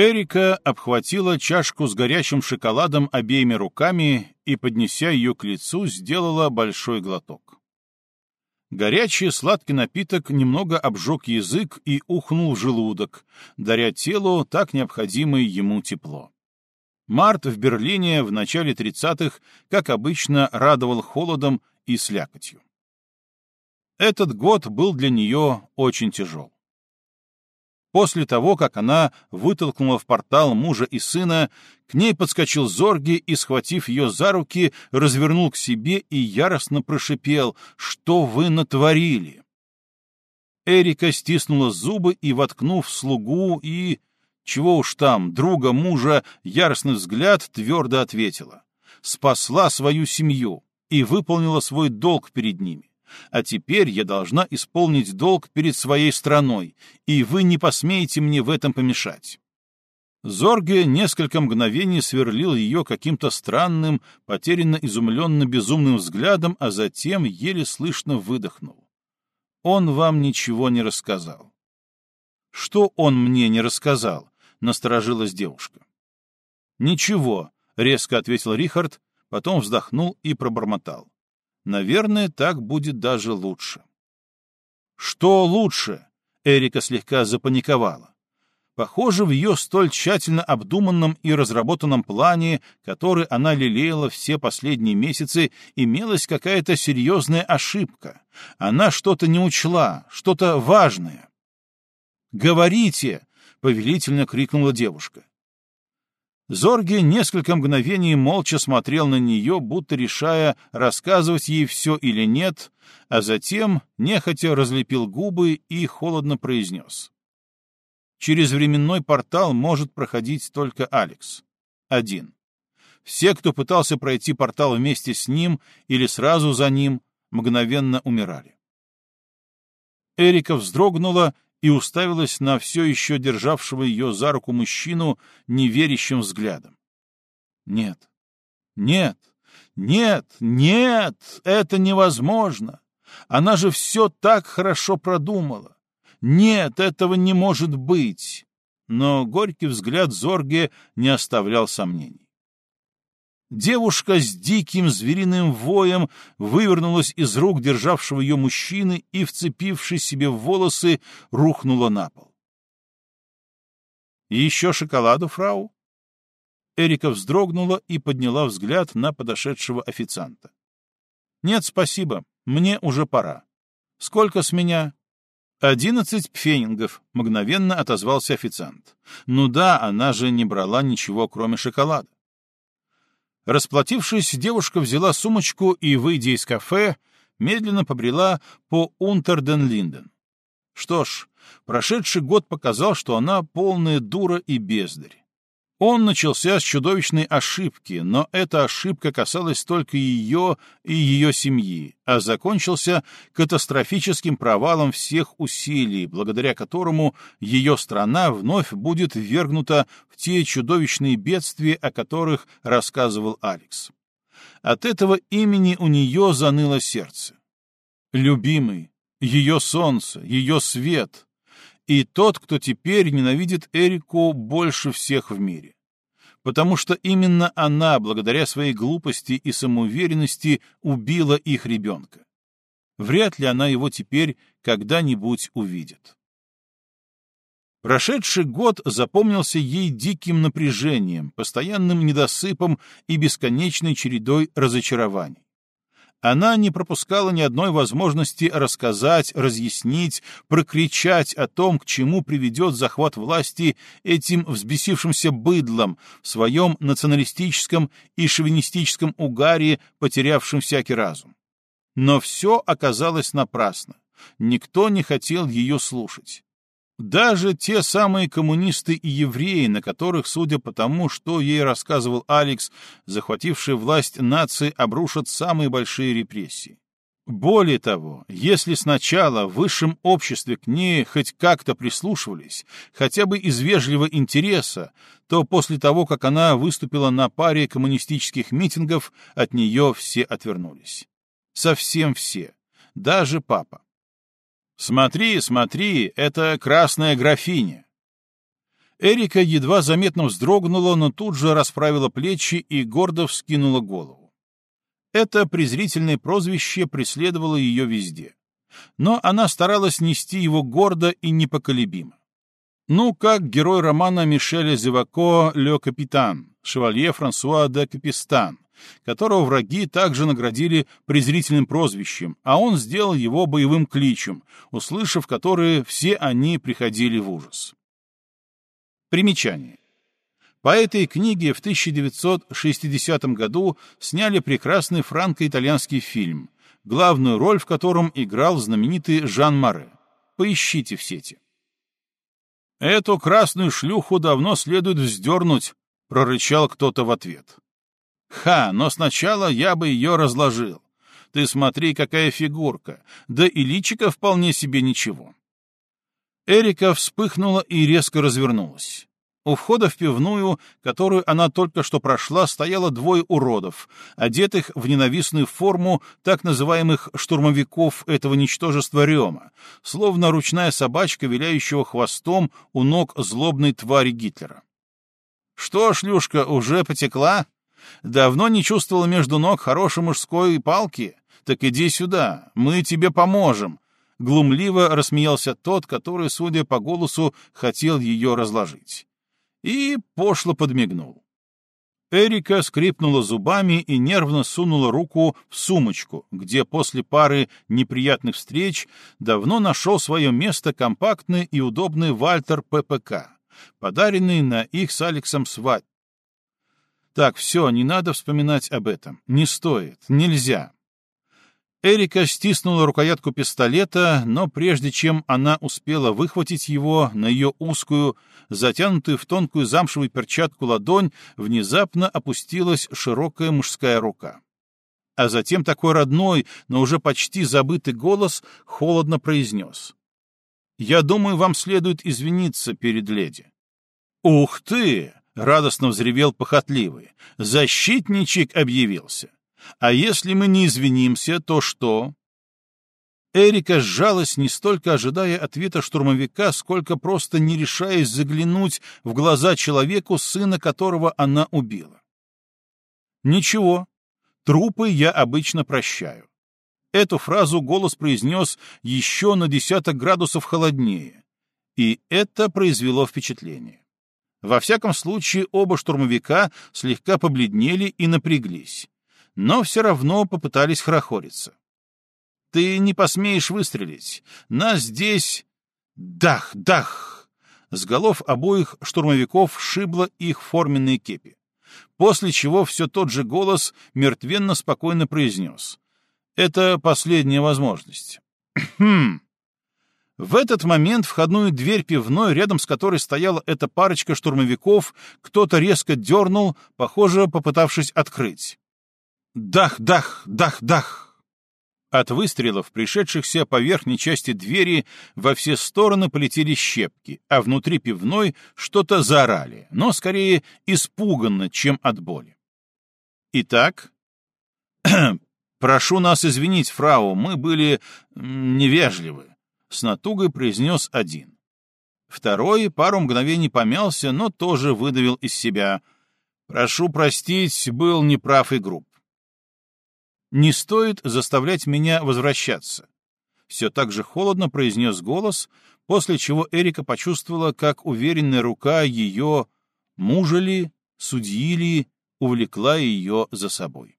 Эрика обхватила чашку с горячим шоколадом обеими руками и, поднеся ее к лицу, сделала большой глоток. Горячий сладкий напиток немного обжег язык и ухнул желудок, даря телу так необходимое ему тепло. Март в Берлине в начале 30-х, как обычно, радовал холодом и слякотью. Этот год был для нее очень тяжел. После того, как она вытолкнула в портал мужа и сына, к ней подскочил Зорги и, схватив ее за руки, развернул к себе и яростно прошипел «Что вы натворили?». Эрика стиснула зубы и, воткнув слугу и... Чего уж там, друга мужа, яростный взгляд твердо ответила. Спасла свою семью и выполнила свой долг перед ними. А теперь я должна исполнить долг перед своей страной, и вы не посмеете мне в этом помешать. Зорге несколько мгновений сверлил ее каким-то странным, потерянно изумленно безумным взглядом, а затем еле слышно выдохнул. Он вам ничего не рассказал. Что он мне не рассказал? Насторожилась девушка. Ничего, резко ответил Рихард, потом вздохнул и пробормотал. Наверное, так будет даже лучше. Что лучше? Эрика слегка запаниковала. Похоже, в ее столь тщательно обдуманном и разработанном плане, который она лелеяла все последние месяцы, имелась какая-то серьезная ошибка. Она что-то не учла, что-то важное. «Говорите!» — повелительно крикнула девушка. Зорги несколько мгновений молча смотрел на нее, будто решая, рассказывать ей все или нет, а затем нехотя разлепил губы и холодно произнес. Через временной портал может проходить только Алекс. Один. Все, кто пытался пройти портал вместе с ним или сразу за ним, мгновенно умирали. Эрика вздрогнула и уставилась на все еще державшего ее за руку мужчину неверящим взглядом. Нет, нет, нет, нет, это невозможно. Она же все так хорошо продумала. Нет, этого не может быть. Но горький взгляд Зорге не оставлял сомнений. Девушка с диким звериным воем вывернулась из рук державшего ее мужчины и, вцепившись себе в волосы, рухнула на пол. «Еще шоколаду, фрау?» Эрика вздрогнула и подняла взгляд на подошедшего официанта. «Нет, спасибо, мне уже пора. Сколько с меня?» «Одиннадцать пфенингов», — мгновенно отозвался официант. «Ну да, она же не брала ничего, кроме шоколада». Расплатившись, девушка взяла сумочку и, выйдя из кафе, медленно побрела по Унтерден-Линден. Что ж, прошедший год показал, что она полная дура и бездарь. Он начался с чудовищной ошибки, но эта ошибка касалась только ее и ее семьи, а закончился катастрофическим провалом всех усилий, благодаря которому ее страна вновь будет ввергнута в те чудовищные бедствия, о которых рассказывал Алекс. От этого имени у нее заныло сердце. Любимый, ее солнце, ее свет — и тот, кто теперь ненавидит Эрику больше всех в мире. Потому что именно она, благодаря своей глупости и самоуверенности, убила их ребенка. Вряд ли она его теперь когда-нибудь увидит. Прошедший год запомнился ей диким напряжением, постоянным недосыпом и бесконечной чередой разочарований. Она не пропускала ни одной возможности рассказать, разъяснить, прокричать о том, к чему приведет захват власти этим взбесившимся быдлом в своем националистическом и шовинистическом угаре, потерявшим всякий разум. Но все оказалось напрасно. Никто не хотел ее слушать. Даже те самые коммунисты и евреи, на которых, судя по тому, что ей рассказывал Алекс, захватившие власть нации обрушат самые большие репрессии. Более того, если сначала в высшем обществе к ней хоть как-то прислушивались, хотя бы из вежливого интереса, то после того, как она выступила на паре коммунистических митингов, от нее все отвернулись. Совсем все. Даже папа. «Смотри, смотри, это красная графиня!» Эрика едва заметно вздрогнула, но тут же расправила плечи и гордо вскинула голову. Это презрительное прозвище преследовало ее везде. Но она старалась нести его гордо и непоколебимо. Ну, как герой романа Мишеля Зевако «Ле Капитан», шевалье Франсуа де Капистан, которого враги также наградили презрительным прозвищем, а он сделал его боевым кличем, услышав которые все они приходили в ужас. Примечание. По этой книге в 1960 году сняли прекрасный франко-итальянский фильм, главную роль в котором играл знаменитый Жан Маре. Поищите в сети. «Эту красную шлюху давно следует вздернуть», — прорычал кто-то в ответ. «Ха, но сначала я бы ее разложил. Ты смотри, какая фигурка, да и личика вполне себе ничего». Эрика вспыхнула и резко развернулась. У входа в пивную, которую она только что прошла, стояло двое уродов, одетых в ненавистную форму так называемых штурмовиков этого ничтожества Рема, словно ручная собачка, виляющего хвостом у ног злобной твари Гитлера. «Что, шлюшка, уже потекла? Давно не чувствовала между ног хорошей мужской палки? Так иди сюда, мы тебе поможем!» Глумливо рассмеялся тот, который, судя по голосу, хотел ее разложить и пошло подмигнул. Эрика скрипнула зубами и нервно сунула руку в сумочку, где после пары неприятных встреч давно нашел свое место компактный и удобный Вальтер ППК, подаренный на их с Алексом свадьбу. Так, все, не надо вспоминать об этом. Не стоит, нельзя. Эрика стиснула рукоятку пистолета, но прежде чем она успела выхватить его на ее узкую, затянутую в тонкую замшевую перчатку ладонь, внезапно опустилась широкая мужская рука. А затем такой родной, но уже почти забытый голос холодно произнес. «Я думаю, вам следует извиниться перед леди». «Ух ты!» — радостно взревел похотливый. «Защитничек объявился!» А если мы не извинимся, то что? Эрика сжалась, не столько ожидая ответа штурмовика, сколько просто не решаясь заглянуть в глаза человеку, сына которого она убила. «Ничего, трупы я обычно прощаю». Эту фразу голос произнес еще на десяток градусов холоднее, и это произвело впечатление. Во всяком случае, оба штурмовика слегка побледнели и напряглись но все равно попытались хорохориться. «Ты не посмеешь выстрелить! Нас здесь...» «Дах! Дах!» С голов обоих штурмовиков шибло их форменные кепи, после чего все тот же голос мертвенно спокойно произнес. «Это последняя возможность». «Хм!» В этот момент входную дверь пивной, рядом с которой стояла эта парочка штурмовиков, кто-то резко дернул, похоже, попытавшись открыть. Дах, дах, дах, дах! От выстрелов, пришедшихся по верхней части двери, во все стороны полетели щепки, а внутри пивной что-то заорали, но скорее испуганно, чем от боли. Итак, прошу нас извинить, фрау, мы были невежливы, с натугой произнес один. Второй пару мгновений помялся, но тоже выдавил из себя. Прошу простить, был неправ и груб. Не стоит заставлять меня возвращаться. Все так же холодно произнес голос, после чего Эрика почувствовала, как уверенная рука ее мужа ли, судьи ли, увлекла ее за собой.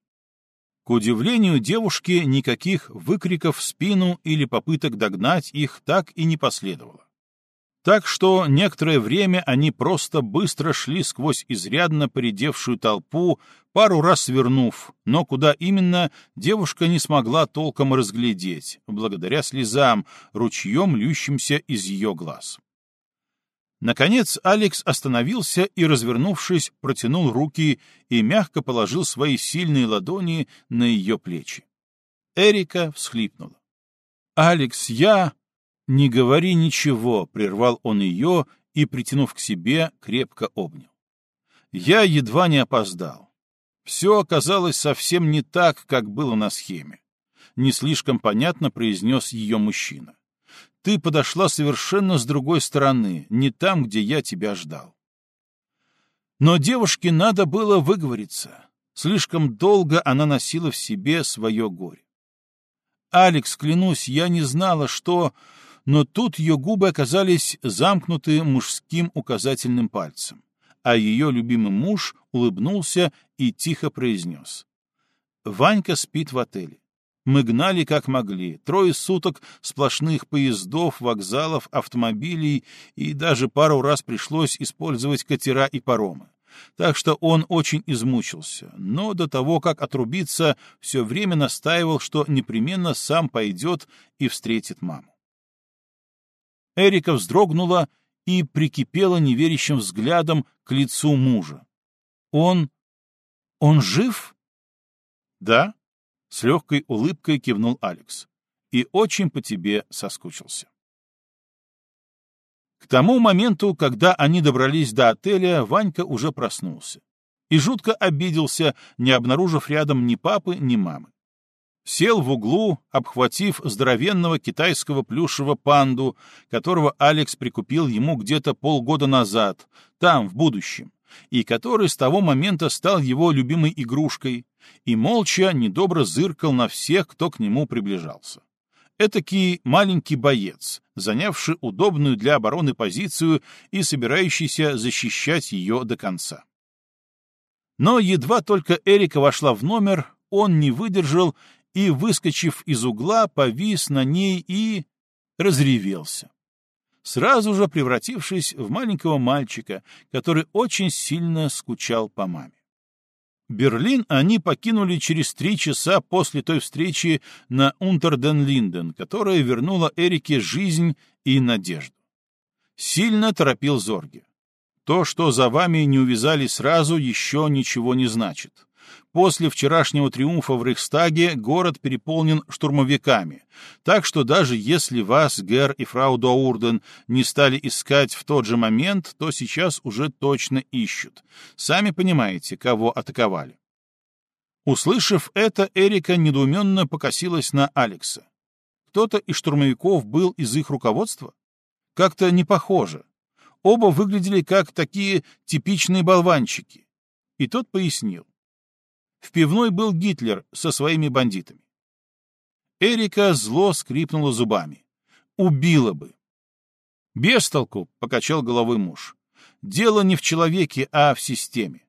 К удивлению девушки, никаких выкриков в спину или попыток догнать их так и не последовало. Так что некоторое время они просто быстро шли сквозь изрядно поредевшую толпу, пару раз свернув, но куда именно, девушка не смогла толком разглядеть, благодаря слезам, ручьем льющимся из ее глаз. Наконец Алекс остановился и, развернувшись, протянул руки и мягко положил свои сильные ладони на ее плечи. Эрика всхлипнула. «Алекс, я...» «Не говори ничего», — прервал он ее и, притянув к себе, крепко обнял. Я едва не опоздал. Все оказалось совсем не так, как было на схеме. Не слишком понятно произнес ее мужчина. Ты подошла совершенно с другой стороны, не там, где я тебя ждал. Но девушке надо было выговориться. Слишком долго она носила в себе свое горе. «Алекс, клянусь, я не знала, что...» Но тут ее губы оказались замкнуты мужским указательным пальцем, а ее любимый муж улыбнулся и тихо произнес. «Ванька спит в отеле. Мы гнали как могли, трое суток сплошных поездов, вокзалов, автомобилей, и даже пару раз пришлось использовать катера и паромы. Так что он очень измучился, но до того, как отрубиться, все время настаивал, что непременно сам пойдет и встретит маму. Эрика вздрогнула и прикипела неверящим взглядом к лицу мужа. «Он... он жив?» «Да», — с легкой улыбкой кивнул Алекс. «И очень по тебе соскучился». К тому моменту, когда они добрались до отеля, Ванька уже проснулся. И жутко обиделся, не обнаружив рядом ни папы, ни мамы. Сел в углу, обхватив здоровенного китайского плюшевого панду, которого Алекс прикупил ему где-то полгода назад, там, в будущем, и который с того момента стал его любимой игрушкой, и молча недобро зыркал на всех, кто к нему приближался. Этакий маленький боец, занявший удобную для обороны позицию и собирающийся защищать ее до конца. Но едва только Эрика вошла в номер, он не выдержал и, выскочив из угла, повис на ней и разревелся, сразу же превратившись в маленького мальчика, который очень сильно скучал по маме. Берлин они покинули через три часа после той встречи на Унтерден-Линден, которая вернула Эрике жизнь и надежду. Сильно торопил Зорге. То, что за вами не увязали сразу, еще ничего не значит. После вчерашнего триумфа в Рейхстаге город переполнен штурмовиками, так что даже если вас, Гер и фрау Доурден, не стали искать в тот же момент, то сейчас уже точно ищут. Сами понимаете, кого атаковали. Услышав это, Эрика недоуменно покосилась на Алекса. Кто-то из штурмовиков был из их руководства? Как-то не похоже. Оба выглядели как такие типичные болванчики. И тот пояснил. В пивной был Гитлер со своими бандитами. Эрика зло скрипнула зубами. Убила бы. «Без толку», — покачал головой муж. «Дело не в человеке, а в системе.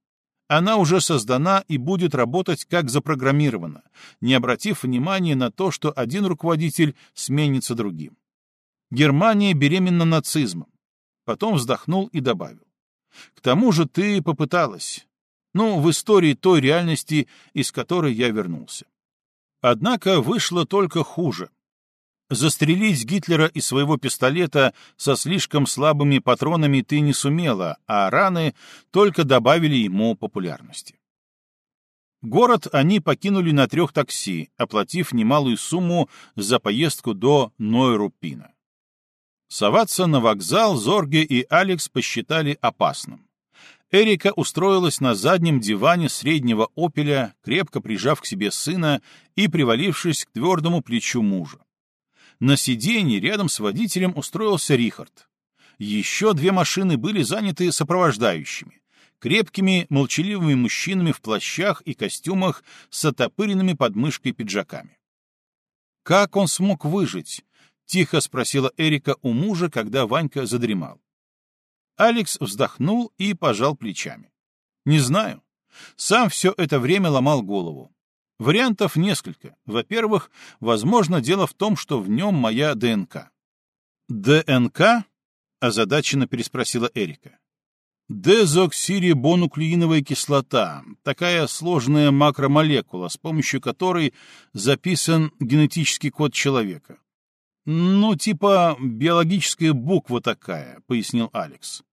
Она уже создана и будет работать как запрограммирована, не обратив внимания на то, что один руководитель сменится другим. Германия беременна нацизмом. Потом вздохнул и добавил. К тому же ты попыталась. Ну, в истории той реальности, из которой я вернулся. Однако вышло только хуже. Застрелить Гитлера из своего пистолета со слишком слабыми патронами ты не сумела, а раны только добавили ему популярности. Город они покинули на трех такси, оплатив немалую сумму за поездку до Нойрупина. Соваться на вокзал Зорге и Алекс посчитали опасным. Эрика устроилась на заднем диване среднего опеля, крепко прижав к себе сына и привалившись к твердому плечу мужа. На сиденье рядом с водителем устроился Рихард. Еще две машины были заняты сопровождающими, крепкими, молчаливыми мужчинами в плащах и костюмах с отопыренными подмышкой пиджаками. «Как он смог выжить?» — тихо спросила Эрика у мужа, когда Ванька задремал. Алекс вздохнул и пожал плечами. «Не знаю. Сам все это время ломал голову. Вариантов несколько. Во-первых, возможно, дело в том, что в нем моя ДНК». «ДНК?» — озадаченно переспросила Эрика. Дезоксирибонуклеиновая кислота, такая сложная макромолекула, с помощью которой записан генетический код человека. «Ну, типа биологическая буква такая», — пояснил Алекс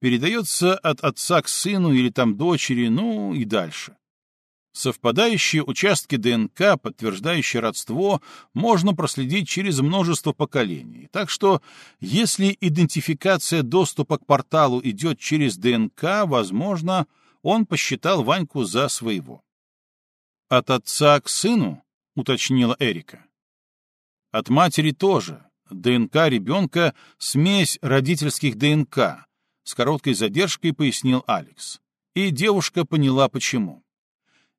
передается от отца к сыну или там дочери, ну и дальше. Совпадающие участки ДНК, подтверждающие родство, можно проследить через множество поколений. Так что, если идентификация доступа к порталу идет через ДНК, возможно, он посчитал Ваньку за своего. «От отца к сыну?» — уточнила Эрика. «От матери тоже. ДНК ребенка — смесь родительских ДНК, с короткой задержкой пояснил Алекс. И девушка поняла, почему.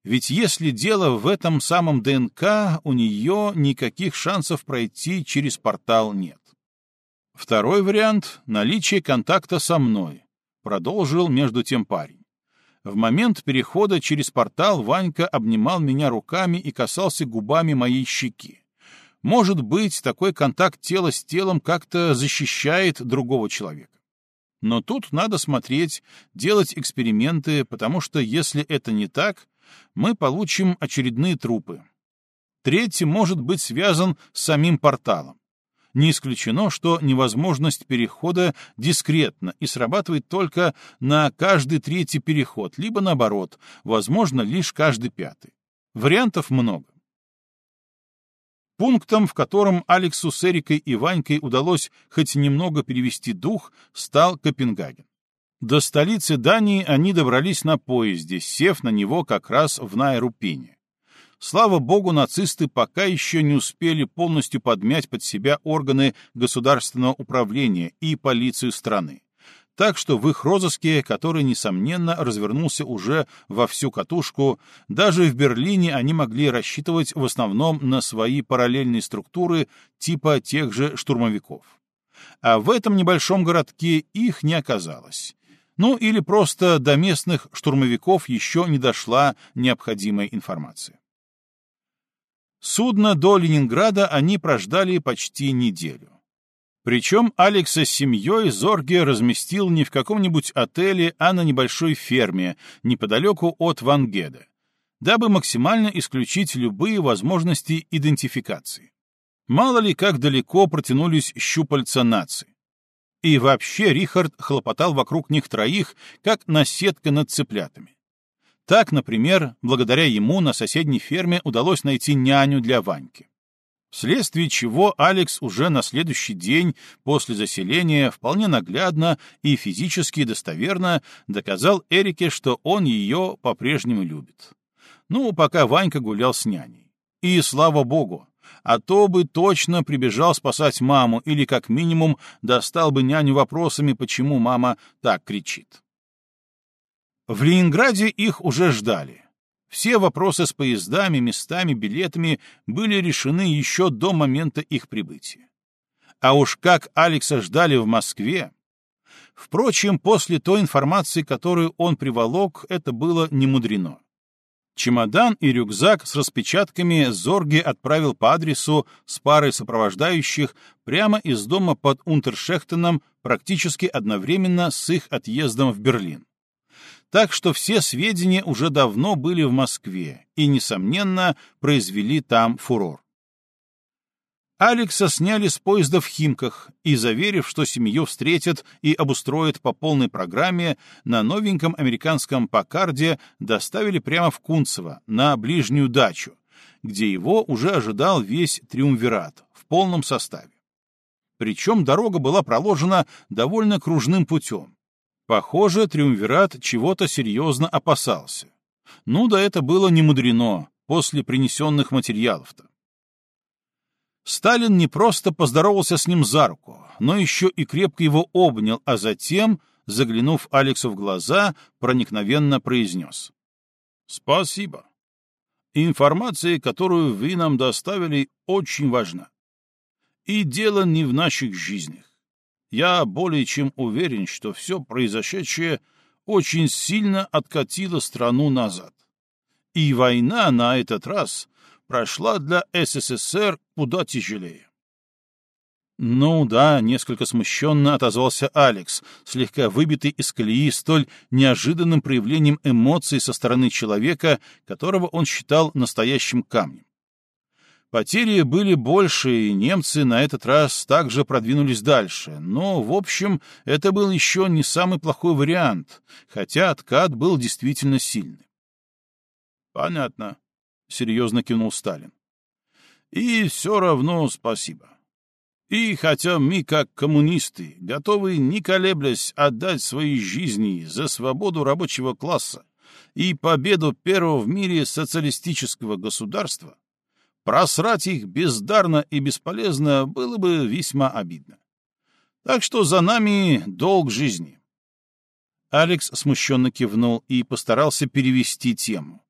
Ведь если дело в этом самом ДНК, у нее никаких шансов пройти через портал нет. Второй вариант — наличие контакта со мной, продолжил между тем парень. В момент перехода через портал Ванька обнимал меня руками и касался губами моей щеки. Может быть, такой контакт тела с телом как-то защищает другого человека. Но тут надо смотреть, делать эксперименты, потому что если это не так, мы получим очередные трупы. Третий может быть связан с самим порталом. Не исключено, что невозможность перехода дискретна и срабатывает только на каждый третий переход, либо наоборот, возможно, лишь каждый пятый. Вариантов много. Пунктом, в котором Алексу с Эрикой и Ванькой удалось хоть немного перевести дух, стал Копенгаген. До столицы Дании они добрались на поезде, сев на него как раз в Найрупине. Слава богу, нацисты пока еще не успели полностью подмять под себя органы государственного управления и полицию страны. Так что в их розыске, который, несомненно, развернулся уже во всю катушку, даже в Берлине они могли рассчитывать в основном на свои параллельные структуры типа тех же штурмовиков. А в этом небольшом городке их не оказалось ну или просто до местных штурмовиков еще не дошла необходимая информация. Судно до Ленинграда они прождали почти неделю. Причем Алекса с семьей Зорге разместил не в каком-нибудь отеле, а на небольшой ферме, неподалеку от Вангеда, дабы максимально исключить любые возможности идентификации. Мало ли как далеко протянулись щупальца нации. И вообще Рихард хлопотал вокруг них троих, как наседка над цыплятами. Так, например, благодаря ему на соседней ферме удалось найти няню для Ваньки. Вследствие чего Алекс уже на следующий день после заселения вполне наглядно и физически достоверно доказал Эрике, что он ее по-прежнему любит. Ну, пока Ванька гулял с няней. И слава богу, а то бы точно прибежал спасать маму или, как минимум, достал бы няню вопросами, почему мама так кричит. В Ленинграде их уже ждали. Все вопросы с поездами, местами, билетами были решены еще до момента их прибытия. А уж как Алекса ждали в Москве! Впрочем, после той информации, которую он приволок, это было немудрено. Чемодан и рюкзак с распечатками Зорги отправил по адресу с парой сопровождающих прямо из дома под Унтершехтеном практически одновременно с их отъездом в Берлин. Так что все сведения уже давно были в Москве и, несомненно, произвели там фурор. Алекса сняли с поезда в Химках и, заверив, что семью встретят и обустроят по полной программе, на новеньком американском Пакарде доставили прямо в Кунцево, на ближнюю дачу, где его уже ожидал весь триумвират в полном составе. Причем дорога была проложена довольно кружным путем. Похоже, триумвират чего-то серьезно опасался. Ну да это было не мудрено после принесенных материалов-то. Сталин не просто поздоровался с ним за руку, но еще и крепко его обнял, а затем, заглянув Алексу в глаза, проникновенно произнес. «Спасибо. Информация, которую вы нам доставили, очень важна. И дело не в наших жизнях. Я более чем уверен, что все произошедшее очень сильно откатило страну назад. И война на этот раз прошла для СССР куда тяжелее. «Ну да», — несколько смущенно отозвался Алекс, слегка выбитый из колеи столь неожиданным проявлением эмоций со стороны человека, которого он считал настоящим камнем. Потери были больше, и немцы на этот раз также продвинулись дальше, но, в общем, это был еще не самый плохой вариант, хотя откат был действительно сильный. «Понятно», — серьезно кивнул Сталин. «И все равно спасибо. И хотя мы, как коммунисты, готовы, не колеблясь, отдать свои жизни за свободу рабочего класса и победу первого в мире социалистического государства, Просрать их бездарно и бесполезно было бы весьма обидно. Так что за нами долг жизни. Алекс смущенно кивнул и постарался перевести тему.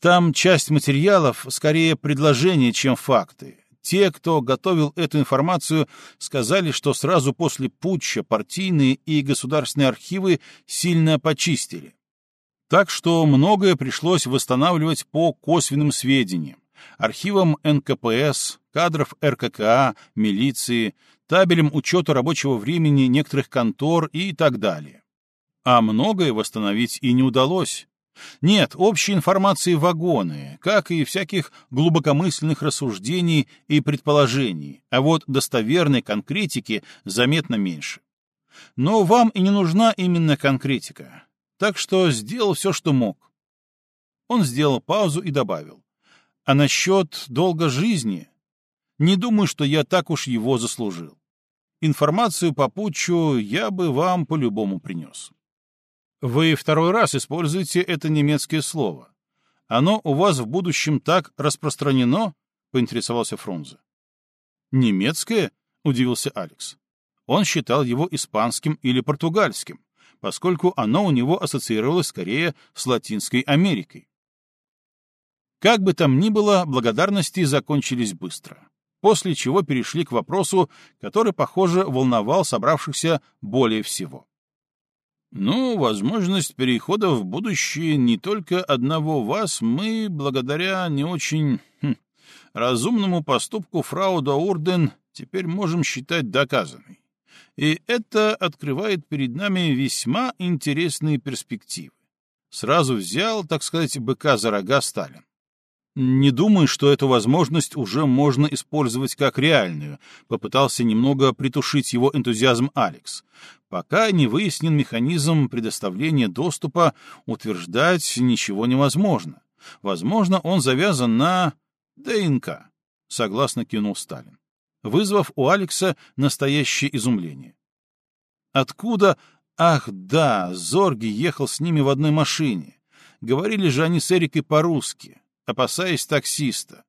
Там часть материалов скорее предложения, чем факты. Те, кто готовил эту информацию, сказали, что сразу после путча партийные и государственные архивы сильно почистили. Так что многое пришлось восстанавливать по косвенным сведениям, архивам НКПС, кадров РККА, милиции, табелем учета рабочего времени некоторых контор и так далее. А многое восстановить и не удалось. Нет, общей информации вагоны, как и всяких глубокомысленных рассуждений и предположений, а вот достоверной конкретики заметно меньше. Но вам и не нужна именно конкретика, так что сделал все, что мог. Он сделал паузу и добавил. А насчет долга жизни? Не думаю, что я так уж его заслужил. Информацию по путчу я бы вам по-любому принес. Вы второй раз используете это немецкое слово. Оно у вас в будущем так распространено? поинтересовался Фрунзе. Немецкое? удивился Алекс. Он считал его испанским или португальским, поскольку оно у него ассоциировалось скорее с Латинской Америкой. Как бы там ни было, благодарности закончились быстро, после чего перешли к вопросу, который, похоже, волновал собравшихся более всего. Ну, возможность перехода в будущее не только одного вас мы, благодаря не очень хм, разумному поступку фрау Даурден, теперь можем считать доказанной. И это открывает перед нами весьма интересные перспективы. Сразу взял, так сказать, быка за рога Сталин. Не думаю, что эту возможность уже можно использовать как реальную, попытался немного притушить его энтузиазм Алекс. Пока не выяснен механизм предоставления доступа, утверждать ничего невозможно. Возможно, он завязан на ДНК, согласно кинул Сталин, вызвав у Алекса настоящее изумление. Откуда? Ах, да, Зорги ехал с ними в одной машине. Говорили же они с Эрикой по-русски опасаясь таксиста.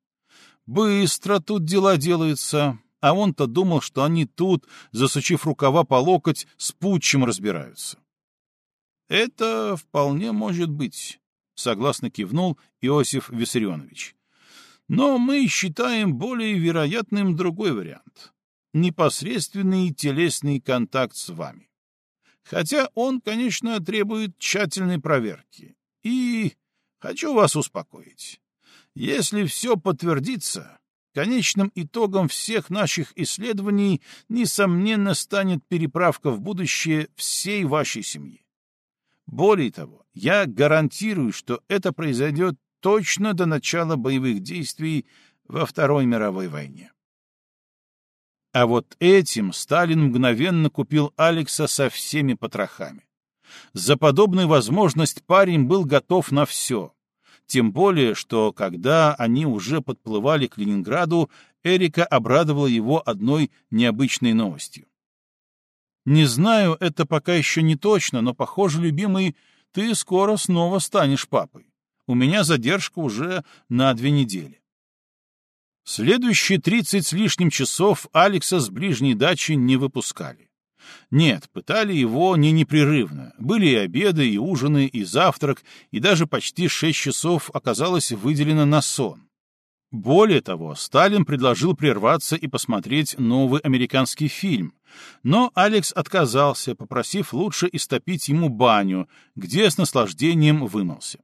Быстро тут дела делаются, а он-то думал, что они тут, засучив рукава по локоть, с путчем разбираются. Это вполне может быть, согласно кивнул Иосиф Виссарионович. Но мы считаем более вероятным другой вариант. Непосредственный телесный контакт с вами. Хотя он, конечно, требует тщательной проверки. И хочу вас успокоить. Если все подтвердится, конечным итогом всех наших исследований, несомненно, станет переправка в будущее всей вашей семьи. Более того, я гарантирую, что это произойдет точно до начала боевых действий во Второй мировой войне. А вот этим Сталин мгновенно купил Алекса со всеми потрохами. За подобную возможность парень был готов на все — тем более, что когда они уже подплывали к Ленинграду, Эрика обрадовала его одной необычной новостью. «Не знаю, это пока еще не точно, но, похоже, любимый, ты скоро снова станешь папой. У меня задержка уже на две недели». Следующие тридцать с лишним часов Алекса с ближней дачи не выпускали. Нет, пытали его не непрерывно. Были и обеды, и ужины, и завтрак, и даже почти шесть часов оказалось выделено на сон. Более того, Сталин предложил прерваться и посмотреть новый американский фильм, но Алекс отказался, попросив лучше истопить ему баню, где с наслаждением вымылся.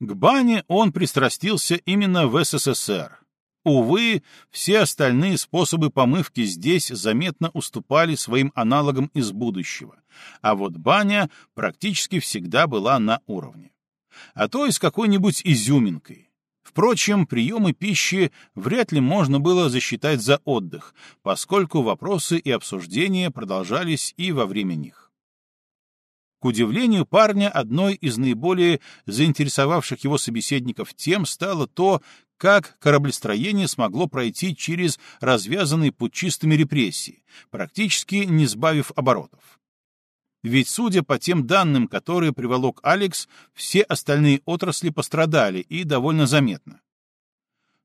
К бане он пристрастился именно в СССР, Увы, все остальные способы помывки здесь заметно уступали своим аналогам из будущего, а вот баня практически всегда была на уровне. А то и с какой-нибудь изюминкой. Впрочем, приемы пищи вряд ли можно было засчитать за отдых, поскольку вопросы и обсуждения продолжались и во время них. К удивлению парня, одной из наиболее заинтересовавших его собеседников тем стало то, как кораблестроение смогло пройти через развязанные путчистыми репрессии, практически не сбавив оборотов. Ведь, судя по тем данным, которые приволок Алекс, все остальные отрасли пострадали и довольно заметно.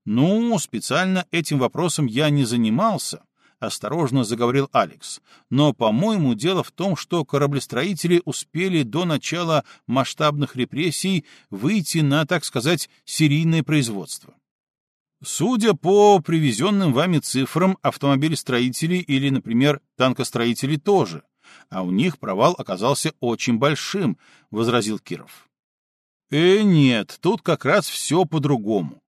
Ну, специально этим вопросом я не занимался, осторожно заговорил Алекс. Но, по-моему, дело в том, что кораблестроители успели до начала масштабных репрессий выйти на, так сказать, серийное производство. Судя по привезенным вами цифрам, автомобилестроители или, например, танкостроители тоже, а у них провал оказался очень большим, — возразил Киров. Э, нет, тут как раз все по-другому.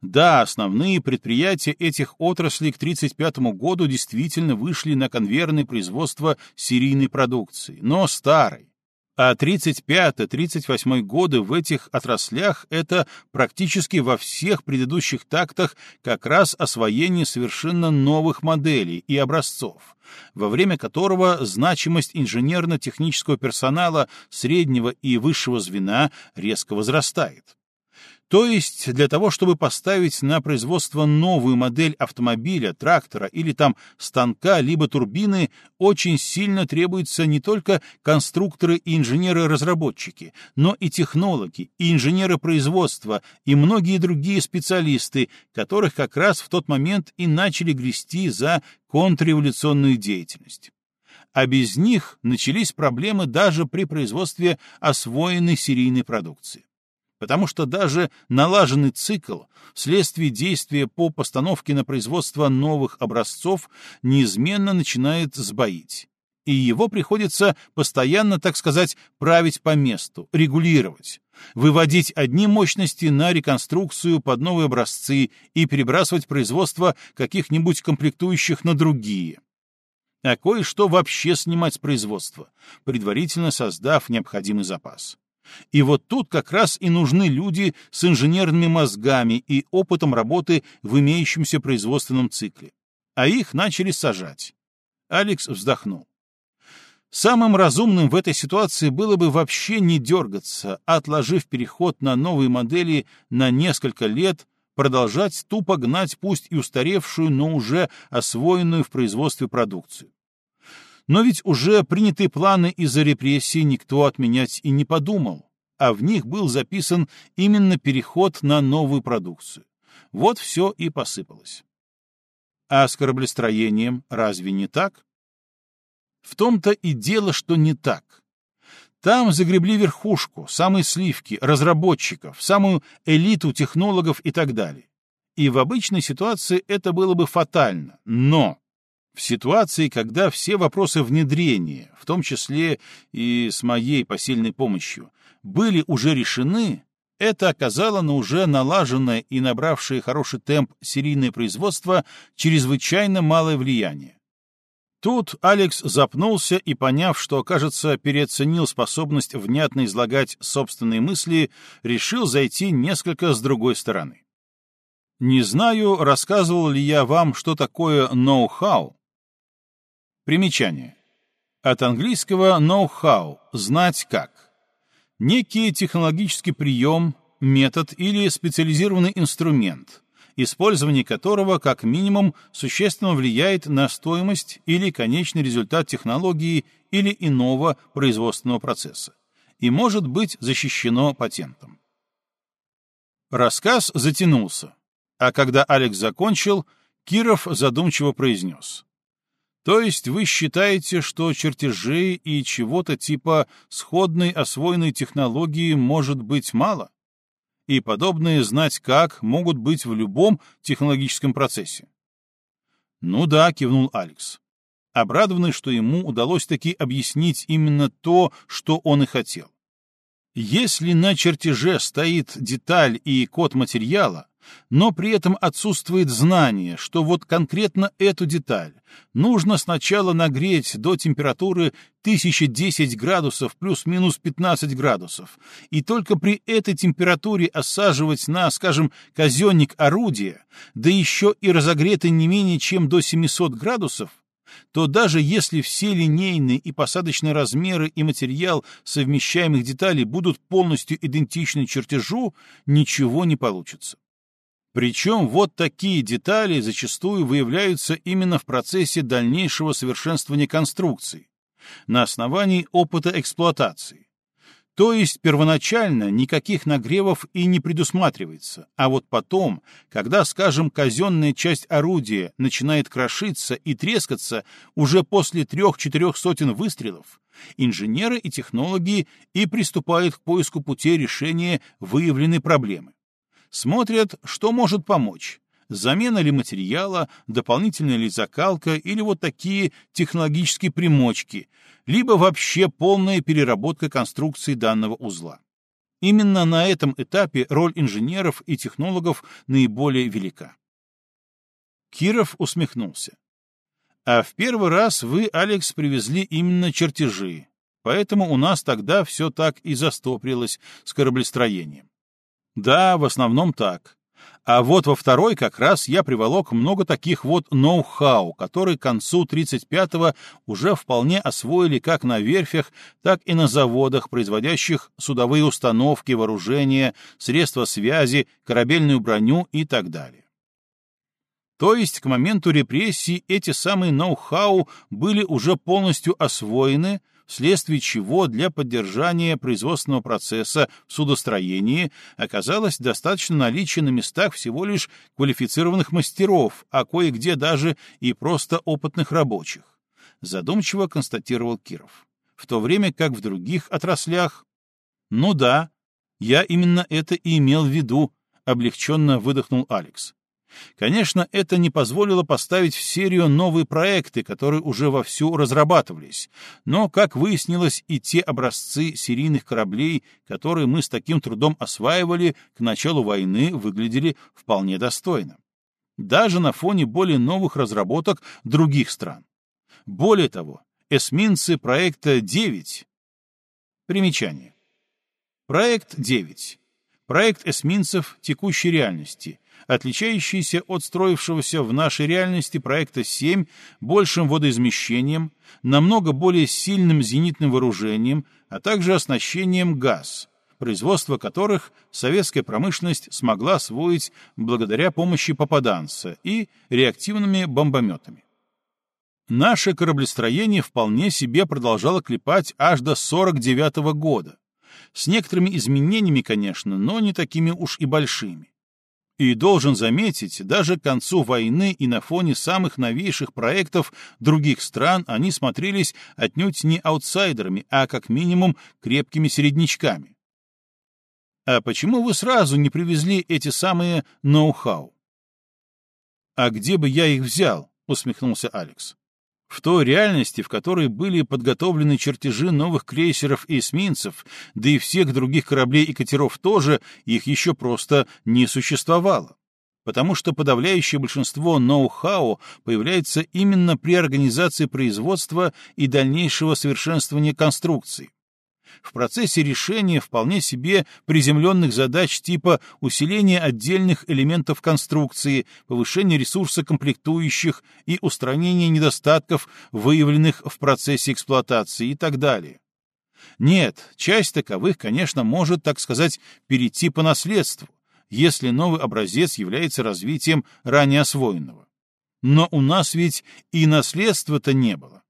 Да, основные предприятия этих отраслей к 1935 году действительно вышли на конвейерное производство серийной продукции, но старой. А 35-38 годы в этих отраслях — это практически во всех предыдущих тактах как раз освоение совершенно новых моделей и образцов, во время которого значимость инженерно-технического персонала среднего и высшего звена резко возрастает. То есть для того, чтобы поставить на производство новую модель автомобиля, трактора или там станка, либо турбины, очень сильно требуются не только конструкторы и инженеры-разработчики, но и технологи, и инженеры производства, и многие другие специалисты, которых как раз в тот момент и начали грести за контрреволюционную деятельность. А без них начались проблемы даже при производстве освоенной серийной продукции потому что даже налаженный цикл вследствие действия по постановке на производство новых образцов неизменно начинает сбоить. И его приходится постоянно, так сказать, править по месту, регулировать, выводить одни мощности на реконструкцию под новые образцы и перебрасывать производство каких-нибудь комплектующих на другие а кое-что вообще снимать с производства, предварительно создав необходимый запас. И вот тут как раз и нужны люди с инженерными мозгами и опытом работы в имеющемся производственном цикле. А их начали сажать. Алекс вздохнул. Самым разумным в этой ситуации было бы вообще не дергаться, отложив переход на новые модели на несколько лет, продолжать тупо гнать пусть и устаревшую, но уже освоенную в производстве продукцию. Но ведь уже принятые планы из-за репрессий никто отменять и не подумал, а в них был записан именно переход на новую продукцию. Вот все и посыпалось. А с кораблестроением разве не так? В том-то и дело, что не так. Там загребли верхушку, самые сливки, разработчиков, самую элиту технологов и так далее. И в обычной ситуации это было бы фатально, но в ситуации, когда все вопросы внедрения, в том числе и с моей посильной помощью, были уже решены, это оказало на уже налаженное и набравшее хороший темп серийное производство чрезвычайно малое влияние. Тут Алекс запнулся и, поняв, что, кажется, переоценил способность внятно излагать собственные мысли, решил зайти несколько с другой стороны. Не знаю, рассказывал ли я вам, что такое ноу-хау, Примечание. От английского know-how — знать как. Некий технологический прием, метод или специализированный инструмент, использование которого как минимум существенно влияет на стоимость или конечный результат технологии или иного производственного процесса и может быть защищено патентом. Рассказ затянулся, а когда Алекс закончил, Киров задумчиво произнес. То есть вы считаете, что чертежей и чего-то типа сходной освоенной технологии может быть мало? И подобные знать как могут быть в любом технологическом процессе? Ну да, кивнул Алекс. Обрадованный, что ему удалось таки объяснить именно то, что он и хотел. Если на чертеже стоит деталь и код материала, но при этом отсутствует знание, что вот конкретно эту деталь нужно сначала нагреть до температуры 1010 градусов плюс-минус 15 градусов, и только при этой температуре осаживать на, скажем, казенник орудия, да еще и разогретый не менее чем до 700 градусов, то даже если все линейные и посадочные размеры и материал совмещаемых деталей будут полностью идентичны чертежу, ничего не получится. Причем вот такие детали зачастую выявляются именно в процессе дальнейшего совершенствования конструкции, на основании опыта эксплуатации. То есть первоначально никаких нагревов и не предусматривается, а вот потом, когда, скажем, казенная часть орудия начинает крошиться и трескаться уже после трех-четырех сотен выстрелов, инженеры и технологи и приступают к поиску путей решения выявленной проблемы. Смотрят, что может помочь. Замена ли материала, дополнительная ли закалка или вот такие технологические примочки, либо вообще полная переработка конструкции данного узла. Именно на этом этапе роль инженеров и технологов наиболее велика. Киров усмехнулся. А в первый раз вы, Алекс, привезли именно чертежи, поэтому у нас тогда все так и застоприлось с кораблестроением. Да, в основном так. А вот во второй как раз я приволок много таких вот ноу-хау, которые к концу 35-го уже вполне освоили как на верфях, так и на заводах, производящих судовые установки, вооружения, средства связи, корабельную броню и так далее. То есть к моменту репрессий эти самые ноу-хау были уже полностью освоены, вследствие чего для поддержания производственного процесса в судостроении оказалось достаточно наличия на местах всего лишь квалифицированных мастеров, а кое-где даже и просто опытных рабочих, задумчиво констатировал Киров. В то время как в других отраслях... Ну да, я именно это и имел в виду, облегченно выдохнул Алекс. Конечно, это не позволило поставить в серию новые проекты, которые уже вовсю разрабатывались, но, как выяснилось, и те образцы серийных кораблей, которые мы с таким трудом осваивали, к началу войны выглядели вполне достойно. Даже на фоне более новых разработок других стран. Более того, эсминцы проекта 9. Примечание. Проект 9. Проект эсминцев текущей реальности, отличающийся от строившегося в нашей реальности проекта 7 большим водоизмещением, намного более сильным зенитным вооружением, а также оснащением ГАЗ, производство которых советская промышленность смогла освоить благодаря помощи попаданца и реактивными бомбометами. Наше кораблестроение вполне себе продолжало клепать аж до 49 -го года, с некоторыми изменениями, конечно, но не такими уж и большими. И должен заметить, даже к концу войны и на фоне самых новейших проектов других стран они смотрелись отнюдь не аутсайдерами, а как минимум крепкими середнячками. А почему вы сразу не привезли эти самые ноу-хау? А где бы я их взял? усмехнулся Алекс. В той реальности, в которой были подготовлены чертежи новых крейсеров и эсминцев, да и всех других кораблей и катеров тоже, их еще просто не существовало. Потому что подавляющее большинство ноу-хау появляется именно при организации производства и дальнейшего совершенствования конструкций в процессе решения вполне себе приземленных задач типа усиления отдельных элементов конструкции, повышения ресурса комплектующих и устранения недостатков, выявленных в процессе эксплуатации и так далее. Нет, часть таковых, конечно, может, так сказать, перейти по наследству, если новый образец является развитием ранее освоенного. Но у нас ведь и наследства-то не было.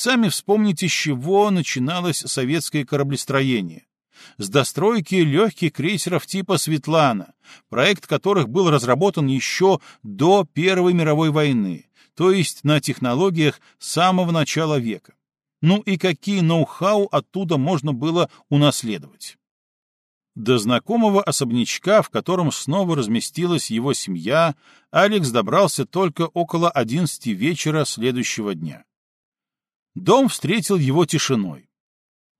Сами вспомните, с чего начиналось советское кораблестроение. С достройки легких крейсеров типа «Светлана», проект которых был разработан еще до Первой мировой войны, то есть на технологиях самого начала века. Ну и какие ноу-хау оттуда можно было унаследовать? До знакомого особнячка, в котором снова разместилась его семья, Алекс добрался только около одиннадцати вечера следующего дня. Дом встретил его тишиной.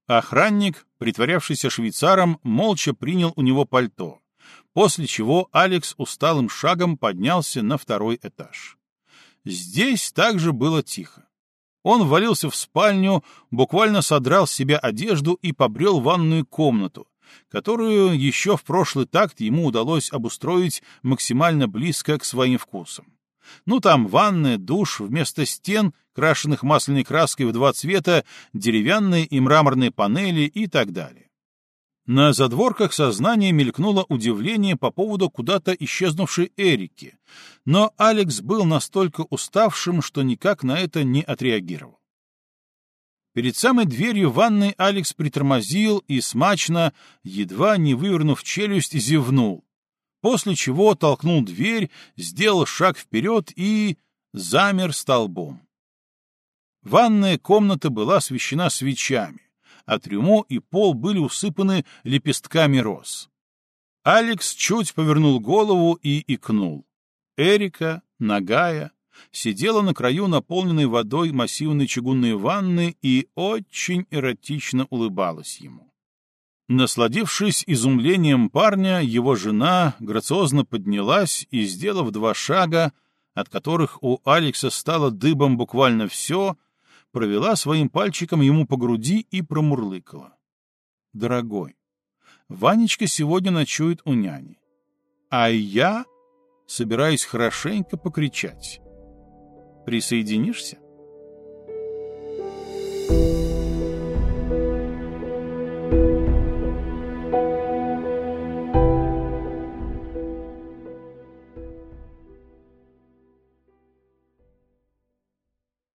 Охранник, притворявшийся швейцаром, молча принял у него пальто, после чего Алекс усталым шагом поднялся на второй этаж. Здесь также было тихо. Он ввалился в спальню, буквально содрал с себя одежду и побрел ванную комнату, которую еще в прошлый такт ему удалось обустроить максимально близко к своим вкусам. Ну, там ванная, душ, вместо стен, крашенных масляной краской в два цвета, деревянные и мраморные панели и так далее. На задворках сознания мелькнуло удивление по поводу куда-то исчезнувшей Эрики, но Алекс был настолько уставшим, что никак на это не отреагировал. Перед самой дверью ванной Алекс притормозил и смачно, едва не вывернув челюсть, зевнул, после чего толкнул дверь, сделал шаг вперед и замер столбом. Ванная комната была освещена свечами, а трюмо и пол были усыпаны лепестками роз. Алекс чуть повернул голову и икнул. Эрика, нагая, сидела на краю наполненной водой массивной чугунной ванны и очень эротично улыбалась ему. Насладившись изумлением парня, его жена грациозно поднялась и, сделав два шага, от которых у Алекса стало дыбом буквально все, провела своим пальчиком ему по груди и промурлыкала. «Дорогой, Ванечка сегодня ночует у няни, а я собираюсь хорошенько покричать. Присоединишься?